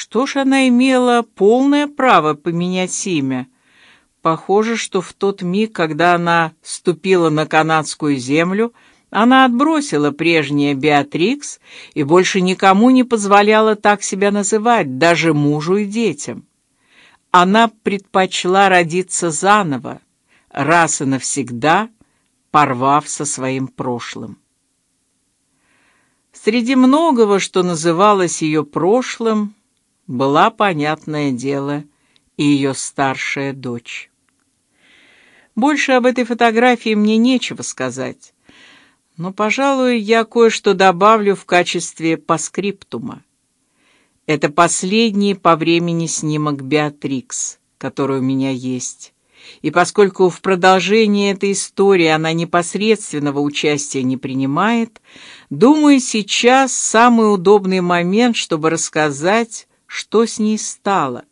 Что ж, она имела полное право поменять имя. Похоже, что в тот миг, когда она ступила на канадскую землю, она отбросила прежнее Беатрикс и больше никому не позволяла так себя называть, даже мужу и детям. Она предпочла родиться заново, раз и навсегда порвав со своим прошлым. Среди многого, что называлось ее прошлым, была, понятное дело, и ее старшая дочь. Больше об этой фотографии мне нечего сказать, но, пожалуй, я кое-что добавлю в качестве паскриптума. Это последний по времени снимок Беатрикс, который у меня есть. И поскольку в продолжении этой истории она непосредственного участия не принимает, думаю, сейчас самый удобный момент, чтобы рассказать, что с ней стало.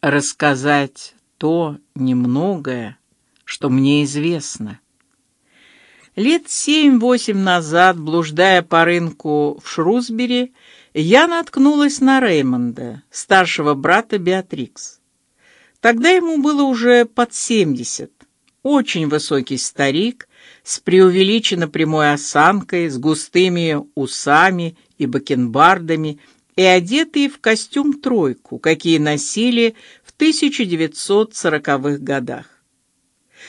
Рассказать то немногое, что мне известно. Лет семь-восемь назад, блуждая по рынку в Шрусбери, я наткнулась на Реймонда, старшего брата Беатрикс. Тогда ему было уже под семьдесят. Очень высокий старик с преувеличенно прямой осанкой, с густыми усами и бакенбардами и одетый в костюм тройку, какие носили в 1940-х годах.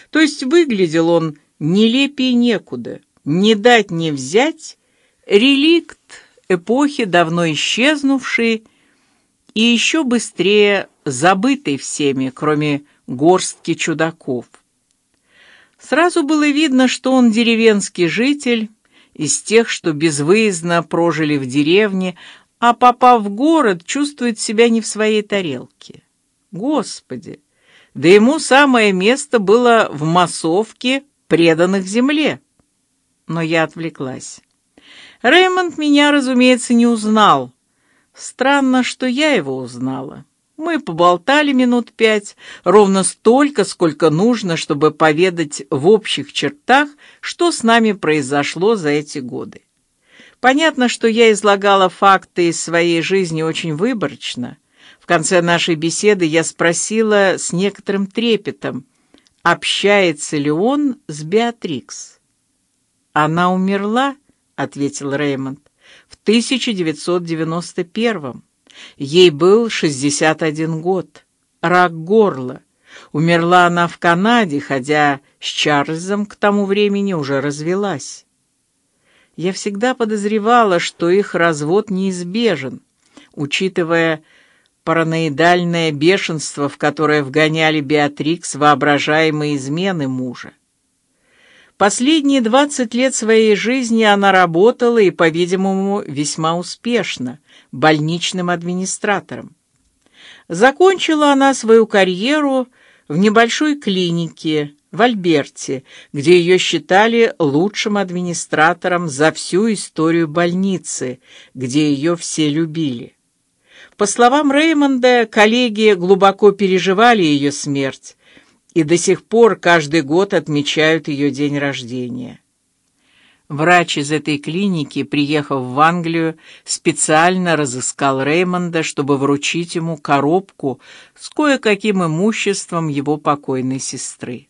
То есть выглядел он нелепее некуда, не дать не взять, реликт эпохи давно исчезнувшей и еще быстрее забытый всеми, кроме горстки чудаков. Сразу было видно, что он деревенский житель из тех, что безвыездно прожили в деревне, а попав в город, чувствует себя не в своей тарелке. Господи, да ему самое место было в массовке преданных земле. Но я отвлеклась. Реймонд меня, разумеется, не узнал. Странно, что я его узнала. Мы поболтали минут пять, ровно столько, сколько нужно, чтобы поведать в общих чертах, что с нами произошло за эти годы. Понятно, что я излагала факты из своей жизни очень выборочно. В конце нашей беседы я спросила с некоторым трепетом, общается ли он с Беатрикс. Она умерла, ответил Реймонд, в 1991. Ей был 61 год. Рак горла. Умерла она в Канаде, хотя с Чарльзом к тому времени уже развелась. Я всегда подозревала, что их развод неизбежен, учитывая параноидальное бешенство, в которое вгоняли Беатрикс воображаемые измены мужа. Последние двадцать лет своей жизни она работала и, по-видимому, весьма успешно больничным администратором. Закончила она свою карьеру в небольшой клинике в Альберте, где ее считали лучшим администратором за всю историю больницы, где ее все любили. По словам Реймонда, коллеги глубоко переживали ее смерть и до сих пор каждый год отмечают ее день рождения. Врач из этой клиники, приехав в Англию, специально разыскал Реймонда, чтобы вручить ему коробку с кое-каким имуществом его покойной сестры.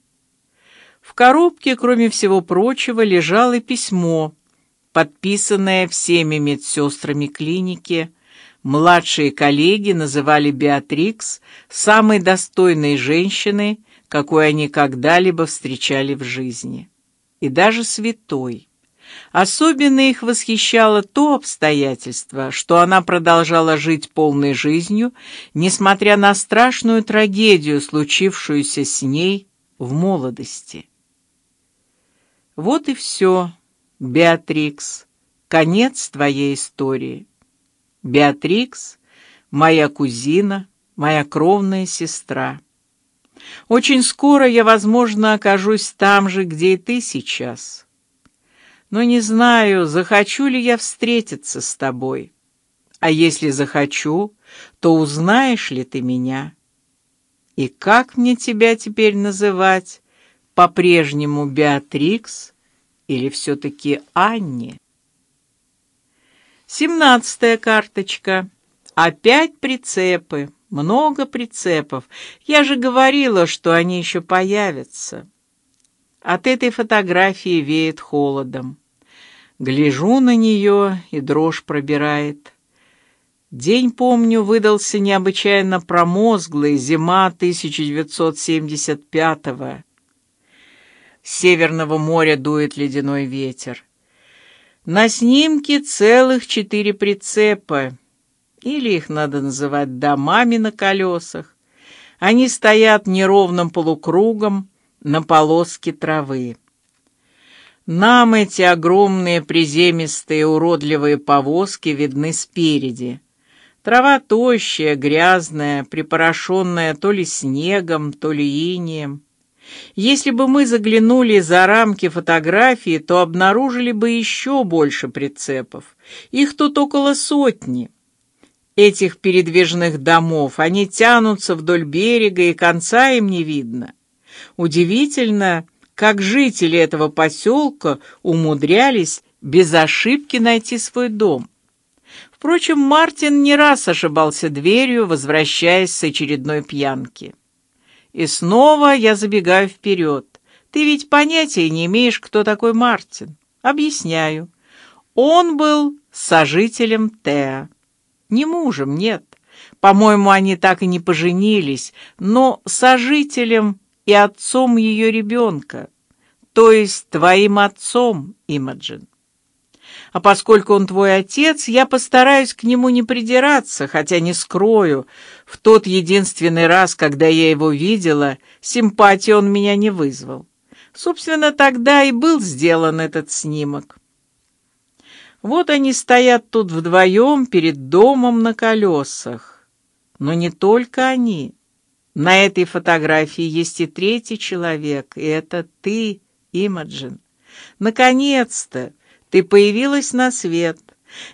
В коробке, кроме всего прочего, лежало письмо, подписанное всеми медсестрами клиники. Младшие коллеги называли Беатрикс самой достойной женщиной, какой они когда-либо встречали в жизни, и даже святой. Особенно их восхищало то обстоятельство, что она продолжала жить полной жизнью, несмотря на страшную трагедию, случившуюся с ней в молодости. Вот и все, Беатрикс, конец твоей истории. Беатрикс, моя кузина, моя кровная сестра. Очень скоро я, возможно, окажусь там же, где и ты сейчас. Но не знаю, захочу ли я встретиться с тобой. А если захочу, то узнаешь ли ты меня? И как мне тебя теперь называть? По-прежнему Беатрикс или все-таки Анне? Семнадцатая карточка. Опять прицепы, много прицепов. Я же говорила, что они еще появятся. От этой фотографии веет холодом. Гляжу на нее, и дрожь пробирает. День, помню, выдался необычайно промозглый, зима 1975-го. Северного моря дует ледяной ветер. На снимке целых четыре прицепа, или их надо называть домами на колесах. Они стоят неровным полукругом на полоске травы. Нам эти огромные приземистые уродливые повозки видны спереди. Трава тощая, грязная, припорошенная то ли снегом, то ли инеем. Если бы мы заглянули за рамки фотографии, то обнаружили бы еще больше прицепов. Их тут около сотни. Этих передвижных домов, они тянутся вдоль берега, и конца им не видно. Удивительно, как жители этого поселка умудрялись без ошибки найти свой дом. Впрочем, Мартин не раз ошибался дверью, возвращаясь с очередной пьянки. И снова я забегаю вперед. Ты ведь понятия не имеешь, кто такой Мартин. Объясняю. Он был сожителем Теа. Не мужем, нет. По-моему, они так и не поженились, но сожителем и отцом ее ребенка, то есть твоим отцом, Имаджин. А поскольку он твой отец, я постараюсь к нему не придираться, хотя не скрою, в тот единственный раз, когда я его видела, симпатии он меня не вызвал. Собственно, тогда и был сделан этот снимок. Вот они стоят тут вдвоем перед домом на колесах. Но не только они. На этой фотографии есть и третий человек, и это ты, Имаджин. Наконец-то! Ты появилась на свет.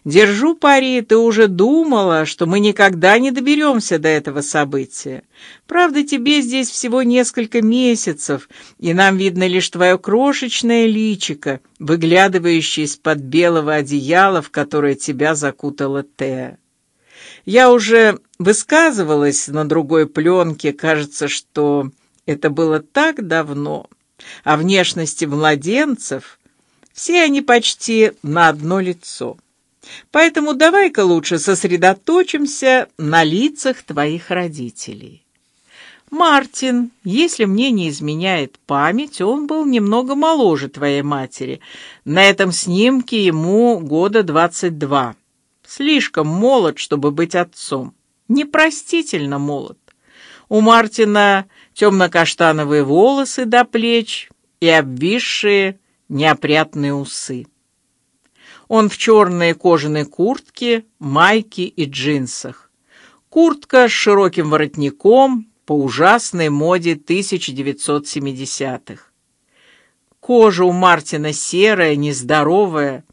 Держу пари, ты уже думала, что мы никогда не доберемся до этого события. Правда, тебе здесь всего несколько месяцев, и нам видно лишь твое крошечное личико, выглядывающее из-под белого одеяла, в которое тебя закутала Теа. Я уже высказывалась на другой пленке, кажется, что это было так давно, о внешности младенцев — все они почти на одно лицо. Поэтому давай-ка лучше сосредоточимся на лицах твоих родителей. Мартин, если мне не изменяет память, он был немного моложе твоей матери. На этом снимке ему года двадцать два. Слишком молод, чтобы быть отцом. Непростительно молод. У Мартина темно-каштановые волосы до плеч и обвисшие неопрятные усы. Он в черной кожаной куртке, майке и джинсах. Куртка с широким воротником по ужасной моде 1970-х. Кожа у Мартина серая, нездоровая,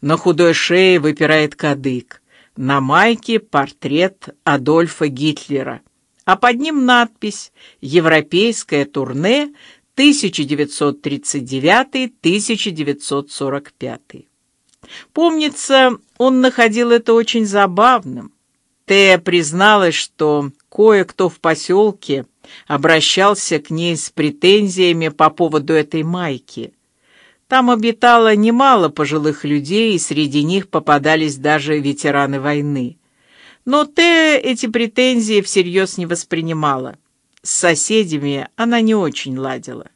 на худой шее выпирает кадык. На майке портрет Адольфа Гитлера, а под ним надпись «Европейское турне 1939-1945. Помнится, он находил это очень забавным. Тея призналась, что кое-кто в поселке обращался к ней с претензиями по поводу этой майки. Там обитало немало пожилых людей, и среди них попадались даже ветераны войны. Но Тея эти претензии всерьез не воспринимала. С соседями она не очень ладила.